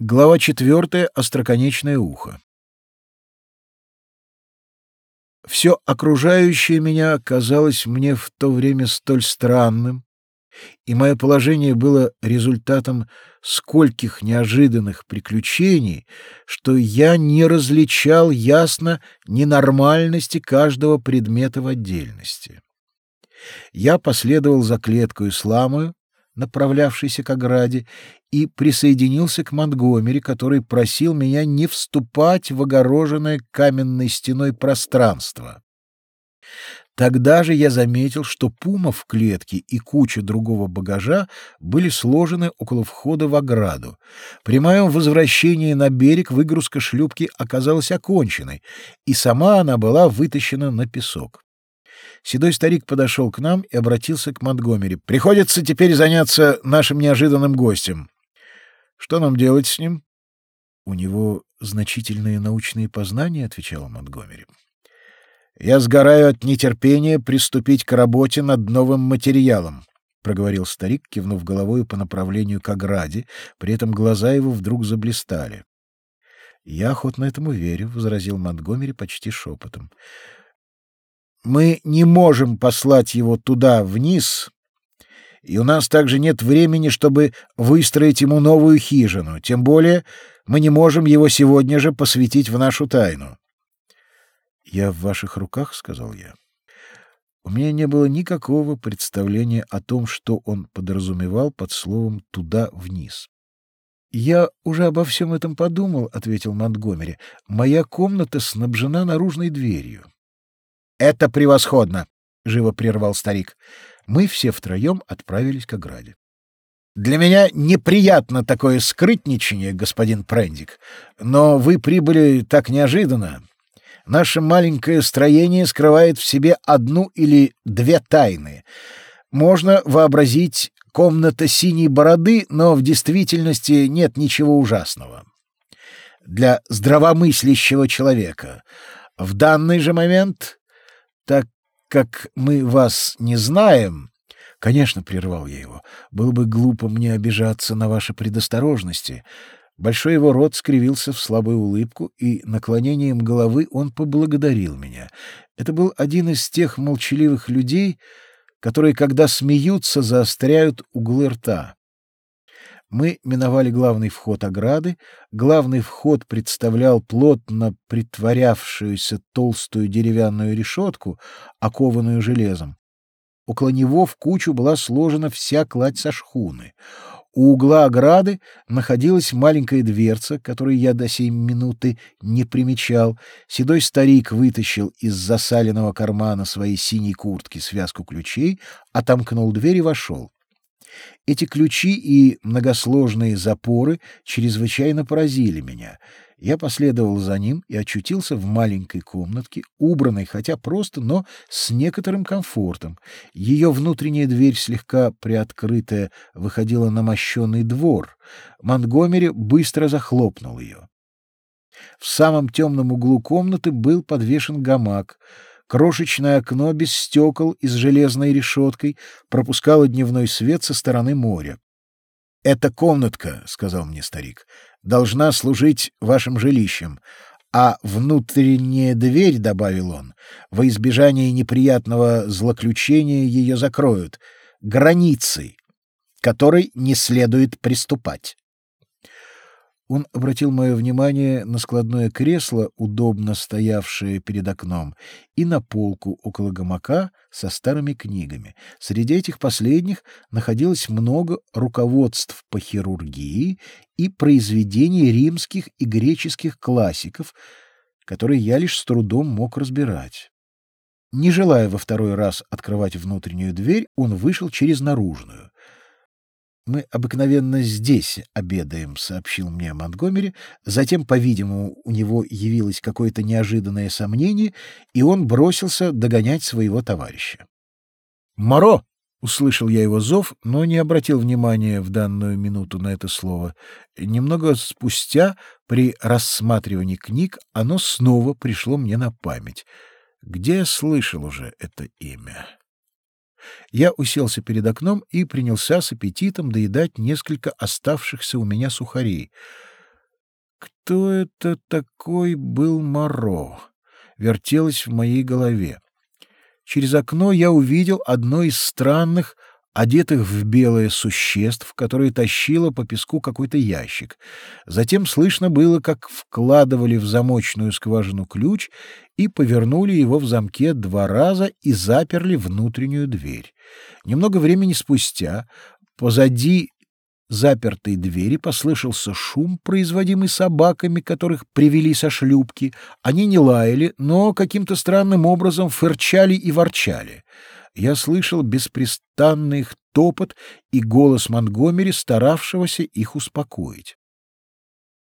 Глава четвертая. Остроконечное ухо. Все окружающее меня казалось мне в то время столь странным, и мое положение было результатом скольких неожиданных приключений, что я не различал ясно ненормальности каждого предмета в отдельности. Я последовал за клеткой сламою, направлявшийся к ограде, и присоединился к Монтгомери, который просил меня не вступать в огороженное каменной стеной пространство. Тогда же я заметил, что пума в клетке и куча другого багажа были сложены около входа в ограду. При моем возвращении на берег выгрузка шлюпки оказалась оконченной, и сама она была вытащена на песок. Седой старик подошел к нам и обратился к Монтгомери. «Приходится теперь заняться нашим неожиданным гостем. Что нам делать с ним?» «У него значительные научные познания», — отвечал Монтгомери. «Я сгораю от нетерпения приступить к работе над новым материалом», — проговорил старик, кивнув головой по направлению к ограде, при этом глаза его вдруг заблистали. «Я охотно этому верю», — возразил Монтгомери почти шепотом. Мы не можем послать его туда, вниз, и у нас также нет времени, чтобы выстроить ему новую хижину, тем более мы не можем его сегодня же посвятить в нашу тайну. «Я в ваших руках», — сказал я. У меня не было никакого представления о том, что он подразумевал под словом «туда вниз». «Я уже обо всем этом подумал», — ответил Монтгомери. «Моя комната снабжена наружной дверью». Это превосходно, живо прервал старик. Мы все втроем отправились к ограде. Для меня неприятно такое скрытничание, господин Прендик, но вы прибыли так неожиданно. Наше маленькое строение скрывает в себе одну или две тайны. Можно вообразить комната синей бороды, но в действительности нет ничего ужасного. Для здравомыслящего человека в данный же момент так как мы вас не знаем, конечно, прервал я его. Было бы глупо мне обижаться на ваши предосторожности. Большой его рот скривился в слабую улыбку, и наклонением головы он поблагодарил меня. Это был один из тех молчаливых людей, которые, когда смеются, заостряют углы рта. Мы миновали главный вход ограды. Главный вход представлял плотно притворявшуюся толстую деревянную решетку, окованную железом. Около него в кучу была сложена вся кладь со шхуны. У угла ограды находилась маленькая дверца, которую я до сей минуты не примечал. Седой старик вытащил из засаленного кармана своей синей куртки связку ключей, отомкнул дверь и вошел. Эти ключи и многосложные запоры чрезвычайно поразили меня. Я последовал за ним и очутился в маленькой комнатке, убранной, хотя просто, но с некоторым комфортом. Ее внутренняя дверь, слегка приоткрытая, выходила на мощенный двор. Монтгомери быстро захлопнул ее. В самом темном углу комнаты был подвешен гамак — Крошечное окно без стекол и с железной решеткой пропускало дневной свет со стороны моря. «Эта комнатка, — сказал мне старик, — должна служить вашим жилищем, а внутренняя дверь, — добавил он, — во избежание неприятного злоключения ее закроют, границей, которой не следует приступать. Он обратил мое внимание на складное кресло, удобно стоявшее перед окном, и на полку около гамака со старыми книгами. Среди этих последних находилось много руководств по хирургии и произведений римских и греческих классиков, которые я лишь с трудом мог разбирать. Не желая во второй раз открывать внутреннюю дверь, он вышел через наружную. Мы обыкновенно здесь обедаем, сообщил мне Монтгомери. Затем, по-видимому, у него явилось какое-то неожиданное сомнение, и он бросился догонять своего товарища. Моро! Услышал я его зов, но не обратил внимания в данную минуту на это слово. Немного спустя, при рассматривании книг, оно снова пришло мне на память. Где я слышал уже это имя? Я уселся перед окном и принялся с аппетитом доедать несколько оставшихся у меня сухарей. Кто это такой был Моро? Вертелось в моей голове. Через окно я увидел одно из странных, одетых в белое существ, которые тащило по песку какой-то ящик. Затем слышно было, как вкладывали в замочную скважину ключ и повернули его в замке два раза и заперли внутреннюю дверь. Немного времени спустя позади запертой двери послышался шум, производимый собаками, которых привели со шлюпки. Они не лаяли, но каким-то странным образом фырчали и ворчали. Я слышал беспрестанный их топот и голос Монтгомери, старавшегося их успокоить.